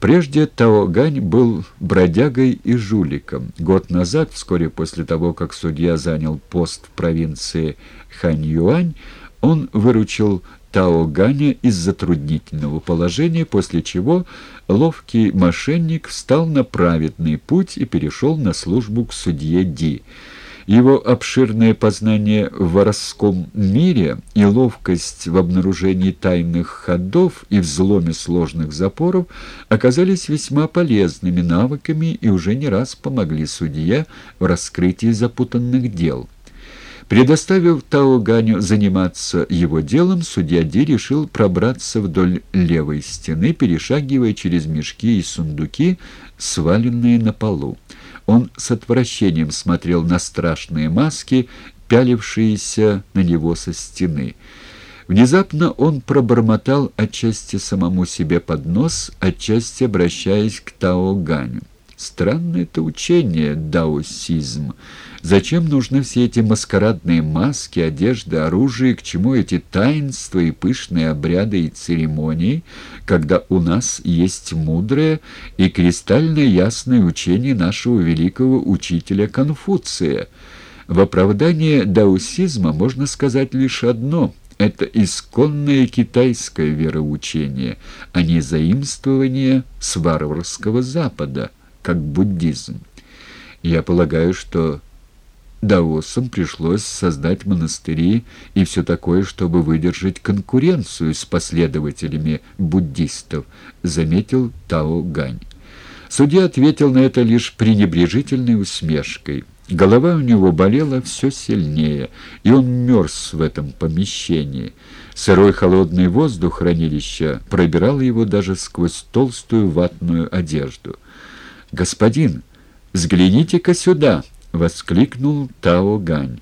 Прежде Таогань был бродягой и жуликом. Год назад, вскоре после того, как судья занял пост в провинции Ханьюань, он выручил Таоганя из затруднительного положения, после чего ловкий мошенник встал на праведный путь и перешел на службу к судье Ди. Его обширное познание в воровском мире и ловкость в обнаружении тайных ходов и взломе сложных запоров оказались весьма полезными навыками и уже не раз помогли судье в раскрытии запутанных дел. Предоставив Тауганю заниматься его делом, судья Ди решил пробраться вдоль левой стены, перешагивая через мешки и сундуки, сваленные на полу. Он с отвращением смотрел на страшные маски, пялившиеся на него со стены. Внезапно он пробормотал отчасти самому себе под нос, отчасти обращаясь к Тао Ганю. Странное это учение, даосизм. Зачем нужны все эти маскарадные маски, одежды, оружие, к чему эти таинства и пышные обряды и церемонии, когда у нас есть мудрое и кристально ясное учение нашего великого учителя Конфуция? В оправдание даосизма можно сказать лишь одно – это исконное китайское вероучение, а не заимствование с варварского Запада – как буддизм. Я полагаю, что даосам пришлось создать монастыри и все такое, чтобы выдержать конкуренцию с последователями буддистов, заметил Тао Гань. Судья ответил на это лишь пренебрежительной усмешкой. Голова у него болела все сильнее, и он мерз в этом помещении. Сырой холодный воздух хранилища пробирал его даже сквозь толстую ватную одежду. «Господин, взгляните-ка сюда!» — воскликнул Тао Гань.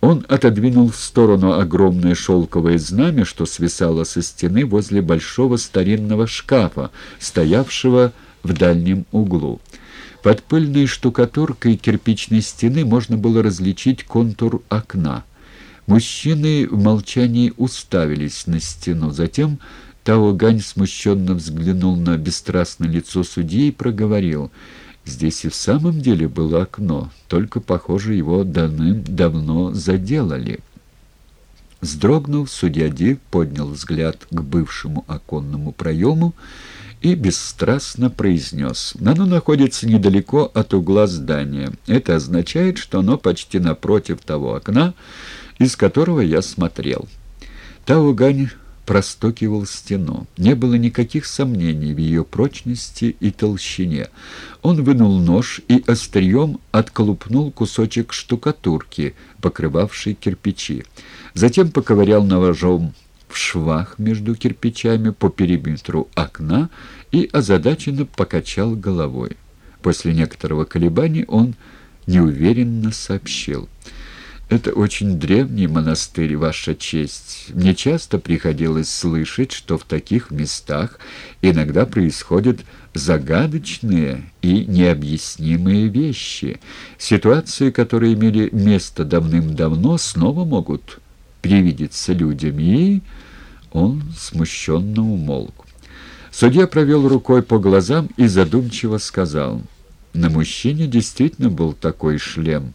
Он отодвинул в сторону огромное шелковое знамя, что свисало со стены возле большого старинного шкафа, стоявшего в дальнем углу. Под пыльной штукатуркой кирпичной стены можно было различить контур окна. Мужчины в молчании уставились на стену. Затем Тао Гань смущенно взглянул на бесстрастное лицо судьи и проговорил. Здесь и в самом деле было окно, только, похоже, его давным-давно заделали. Сдрогнув, судья Ди поднял взгляд к бывшему оконному проему и бесстрастно произнес. «Оно находится недалеко от угла здания. Это означает, что оно почти напротив того окна, из которого я смотрел». Таугань простукивал стену. Не было никаких сомнений в ее прочности и толщине. Он вынул нож и острием отколупнул кусочек штукатурки, покрывавшей кирпичи. Затем поковырял ножом в швах между кирпичами по периметру окна и озадаченно покачал головой. После некоторого колебания он неуверенно сообщил — это очень древний монастырь, Ваша честь. Мне часто приходилось слышать, что в таких местах иногда происходят загадочные и необъяснимые вещи. Ситуации, которые имели место давным-давно, снова могут привидеться людям, и он смущенно умолк. Судья провел рукой по глазам и задумчиво сказал, «На мужчине действительно был такой шлем,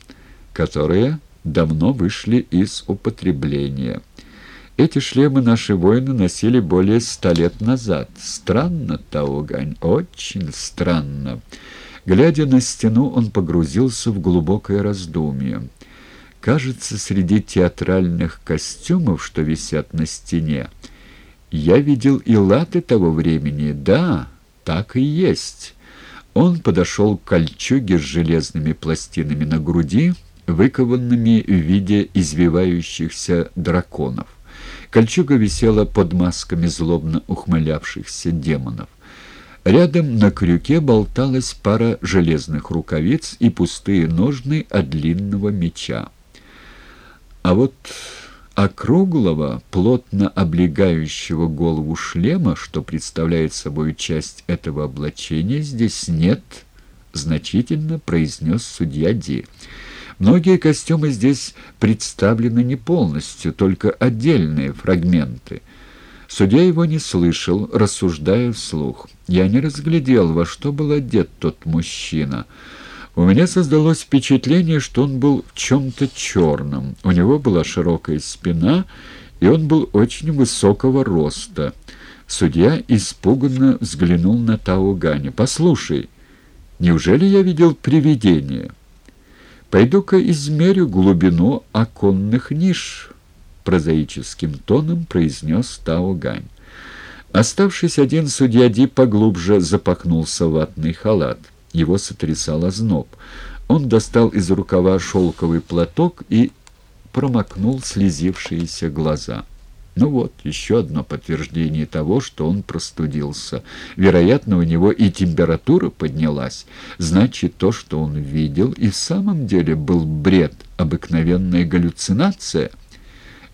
который давно вышли из употребления. Эти шлемы наши воины носили более ста лет назад. Странно, Таугань, очень странно. Глядя на стену, он погрузился в глубокое раздумье. Кажется, среди театральных костюмов, что висят на стене, я видел и латы того времени. Да, так и есть. Он подошел к кольчуге с железными пластинами на груди, выкованными в виде извивающихся драконов. Кольчуга висела под масками злобно ухмылявшихся демонов. Рядом на крюке болталась пара железных рукавиц и пустые ножны от длинного меча. А вот округлого, плотно облегающего голову шлема, что представляет собой часть этого облачения, здесь нет, значительно произнес судья Ди. Многие костюмы здесь представлены не полностью, только отдельные фрагменты. Судья его не слышал, рассуждая вслух. Я не разглядел, во что был одет тот мужчина. У меня создалось впечатление, что он был в чем-то черном. У него была широкая спина, и он был очень высокого роста. Судья испуганно взглянул на Таугани. «Послушай, неужели я видел привидение? Пойду-ка измерю глубину оконных ниш» прозаическим тоном произнес Тао Гань. Оставшись один, судья Ди поглубже запахнулся в ватный халат. Его сотрясал озноб. Он достал из рукава шелковый платок и промокнул слезившиеся глаза. Ну вот, еще одно подтверждение того, что он простудился. Вероятно, у него и температура поднялась. Значит, то, что он видел, и в самом деле был бред, обыкновенная галлюцинация —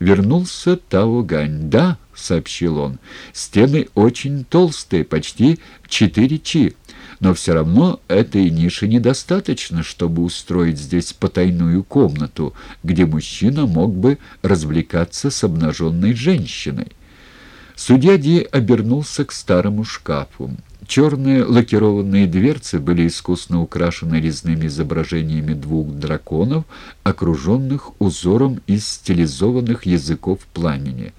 вернулся Таугань. «Да», — сообщил он, — «стены очень толстые, почти четыре чи, но все равно этой ниши недостаточно, чтобы устроить здесь потайную комнату, где мужчина мог бы развлекаться с обнаженной женщиной». Судья Ди обернулся к старому шкафу. Черные лакированные дверцы были искусно украшены резными изображениями двух драконов, окруженных узором из стилизованных языков пламени.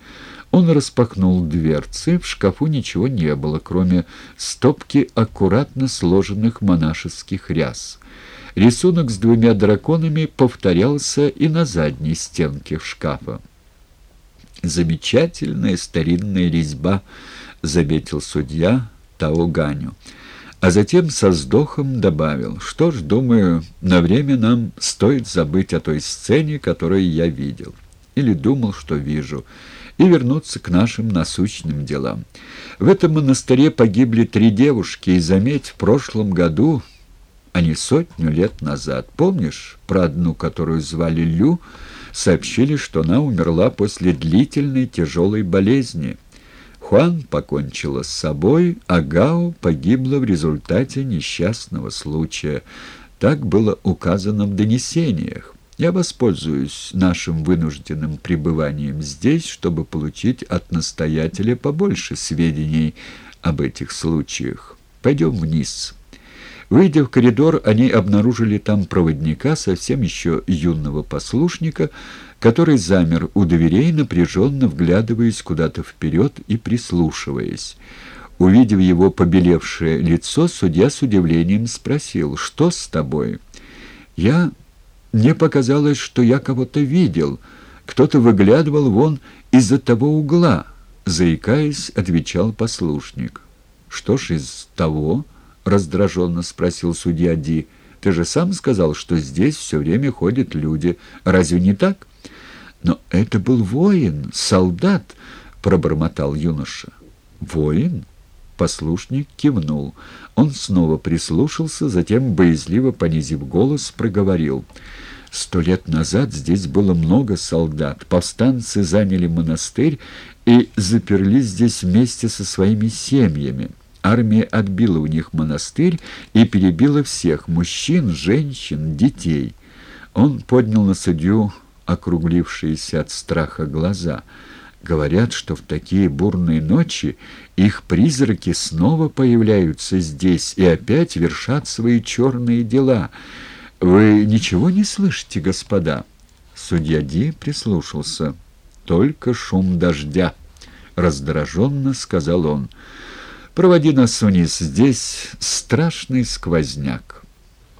Он распахнул дверцы, в шкафу ничего не было, кроме стопки аккуратно сложенных монашеских ряс. Рисунок с двумя драконами повторялся и на задней стенке шкафа. «Замечательная старинная резьба», — заметил судья, — Тауганю. А затем со вздохом добавил, что ж, думаю, на время нам стоит забыть о той сцене, которую я видел, или думал, что вижу, и вернуться к нашим насущным делам. В этом монастыре погибли три девушки, и, заметь, в прошлом году, а не сотню лет назад, помнишь, про одну, которую звали Лю, сообщили, что она умерла после длительной тяжелой болезни, Хуан покончила с собой, а Гао погибла в результате несчастного случая. Так было указано в донесениях. Я воспользуюсь нашим вынужденным пребыванием здесь, чтобы получить от настоятеля побольше сведений об этих случаях. Пойдем вниз». Выйдя в коридор, они обнаружили там проводника, совсем еще юного послушника, который замер у дверей, напряженно вглядываясь куда-то вперед и прислушиваясь. Увидев его побелевшее лицо, судья с удивлением спросил, «Что с тобой?» «Я... Мне показалось, что я кого-то видел. Кто-то выглядывал вон из-за того угла», — заикаясь, отвечал послушник. «Что ж из того?» — раздраженно спросил судья Ди. «Ты же сам сказал, что здесь все время ходят люди. Разве не так?» «Но это был воин, солдат», — пробормотал юноша. «Воин?» Послушник кивнул. Он снова прислушался, затем, боязливо понизив голос, проговорил. «Сто лет назад здесь было много солдат. Повстанцы заняли монастырь и заперлись здесь вместе со своими семьями». Армия отбила у них монастырь и перебила всех – мужчин, женщин, детей. Он поднял на судью округлившиеся от страха глаза. Говорят, что в такие бурные ночи их призраки снова появляются здесь и опять вершат свои черные дела. Вы ничего не слышите, господа? Судья Ди прислушался. «Только шум дождя», — раздраженно сказал он. Проводи нас вниз, здесь страшный сквозняк».